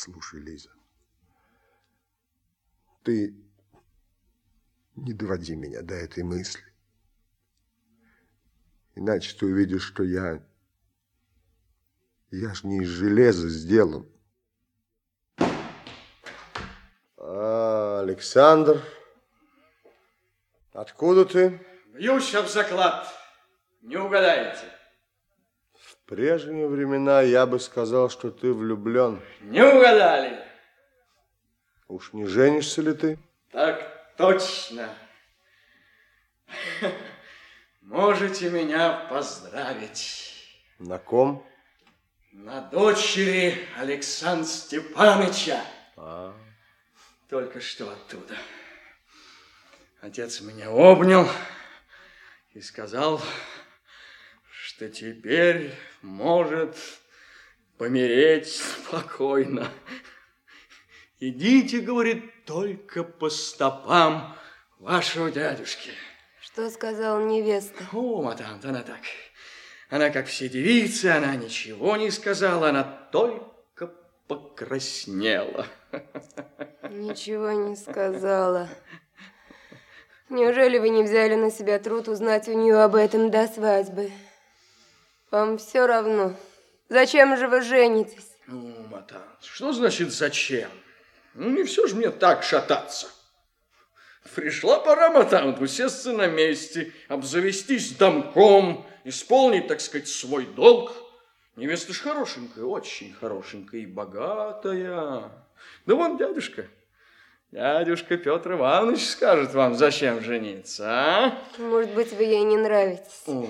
Послушай, Лиза, ты не доводи меня до этой мысли. Иначе ты увидишь, что я... Я ж не из железа сделан. А, Александр, откуда ты? Бьюсь об заклад. Не угадаете. В прежние времена я бы сказал, что ты влюблен. Не угадали. Уж не женишься ли ты? Так точно. Можете меня поздравить. На ком? На дочери Александра Степановича. А. Только что оттуда. Отец меня обнял и сказал, что теперь может помереть спокойно. Идите, говорит, только по стопам вашего дядюшки. Что сказала невеста? О, матант, она так. Она, как все девицы, она ничего не сказала, она только покраснела. Ничего не сказала. Неужели вы не взяли на себя труд узнать у нее об этом до свадьбы? Вам все равно. Зачем же вы женитесь? Ну, Матан, что значит зачем? Ну, не все же мне так шататься. Пришла пора, Матан, усесться на месте, обзавестись домком, исполнить, так сказать, свой долг. Невеста ж хорошенькая, очень хорошенькая и богатая. Да вон дядюшка, Дядюшка Петр Иванович скажет вам, зачем жениться, а? Может быть, вы ей не нравитесь. О.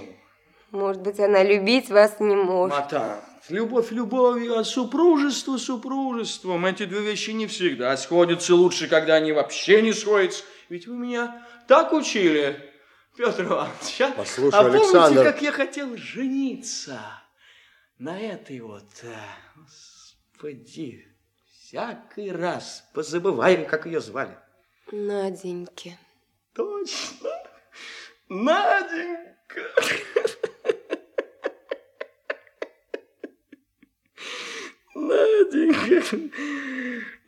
Может быть, она любить вас не может. Матан, любовь любовью, а супружество супружеством. Эти две вещи не всегда сходятся. Лучше, когда они вообще не сходятся. Ведь вы меня так учили, Петр Иванович. А? Послушай, а помните, Александр... как я хотел жениться на этой вот... а, Господи, всякий раз позабываем, как ее звали. Наденьке. Точно. Наденька. Наденька.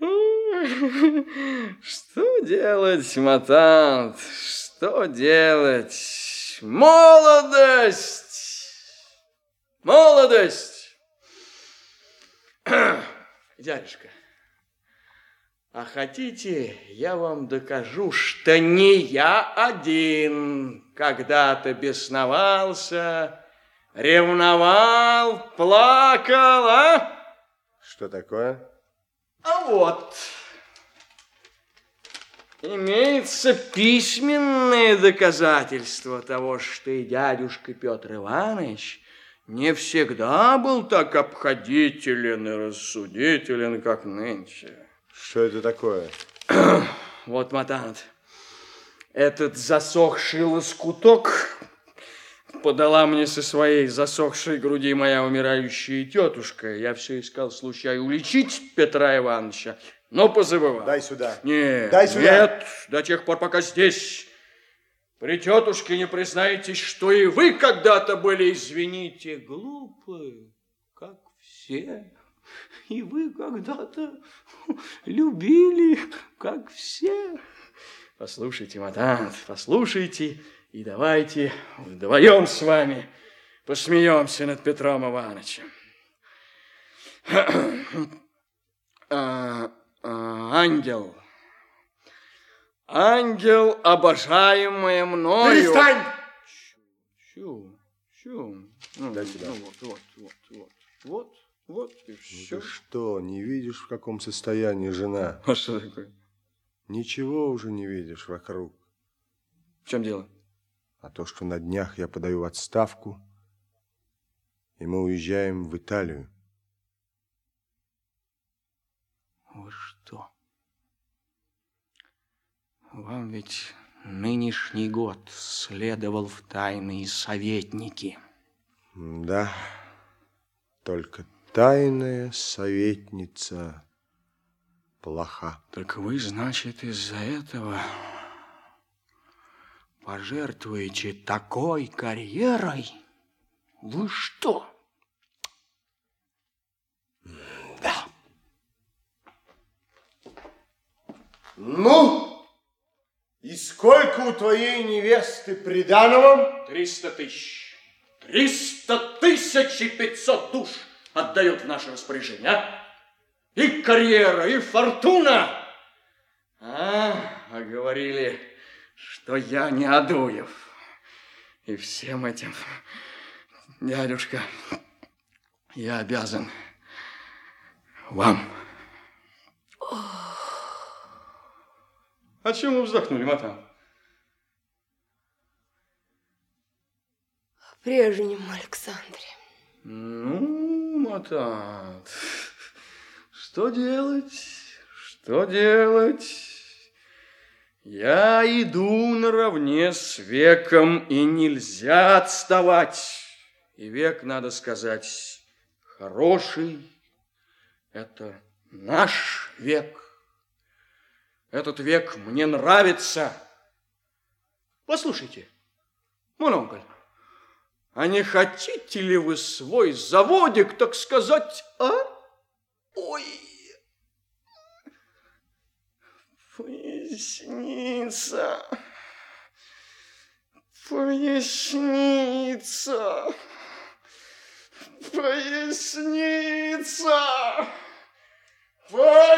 Что делать, матант? Что делать? Молодость! Молодость! Дядюшка, а хотите, я вам докажу, что не я один когда-то бесновался, ревновал, плакал, а? Что такое? А вот, имеется письменное доказательство того, что и дядюшка Петр Иванович не всегда был так обходителен и рассудителен, как нынче. Что это такое? Вот, матант, этот засохший лоскуток подала мне со своей засохшей груди моя умирающая тетушка. Я все искал случая уличить Петра Ивановича, но позабывал. Дай сюда. Нет, Дай сюда. нет, до тех пор, пока здесь при тетушке не признаетесь, что и вы когда-то были, извините, глупы, как все. И вы когда-то любили, как все. Послушайте, матант, послушайте, и давайте вдвоем с вами посмеемся над Петром Ивановичем. А, а, ангел, ангел, обожаемая мною. Перестань! Чу, чу. Ну, Дай сюда. ну, вот, вот, вот, вот, вот, вот, и Ну все. Ты что, не видишь, в каком состоянии жена? А что такое? Ничего уже не видишь вокруг. В чем дело? А то, что на днях я подаю в отставку, и мы уезжаем в Италию. Вы что? Вам ведь нынешний год следовал в тайные советники. Да, только тайная советница плоха. Так вы, значит, из-за этого пожертвуете такой карьерой? Вы что? Да. Ну, и сколько у твоей невесты приданого? Триста тысяч. Триста тысяч и пятьсот душ отдают в наше распоряжение, а? И карьера, и фортуна. А, а говорили, что я не Адуев. И всем этим, дядюшка, я обязан вам. О чем вы вздохнули, Матам? О прежнем Александре. Ну, Матат, что делать? Что делать? Я иду наравне с веком, и нельзя отставать. И век, надо сказать, хороший. Это наш век. Этот век мне нравится. Послушайте, мононкль, а не хотите ли вы свой заводик, так сказать, а? Ой, Поясница. Поясница. Поясница. Поясница.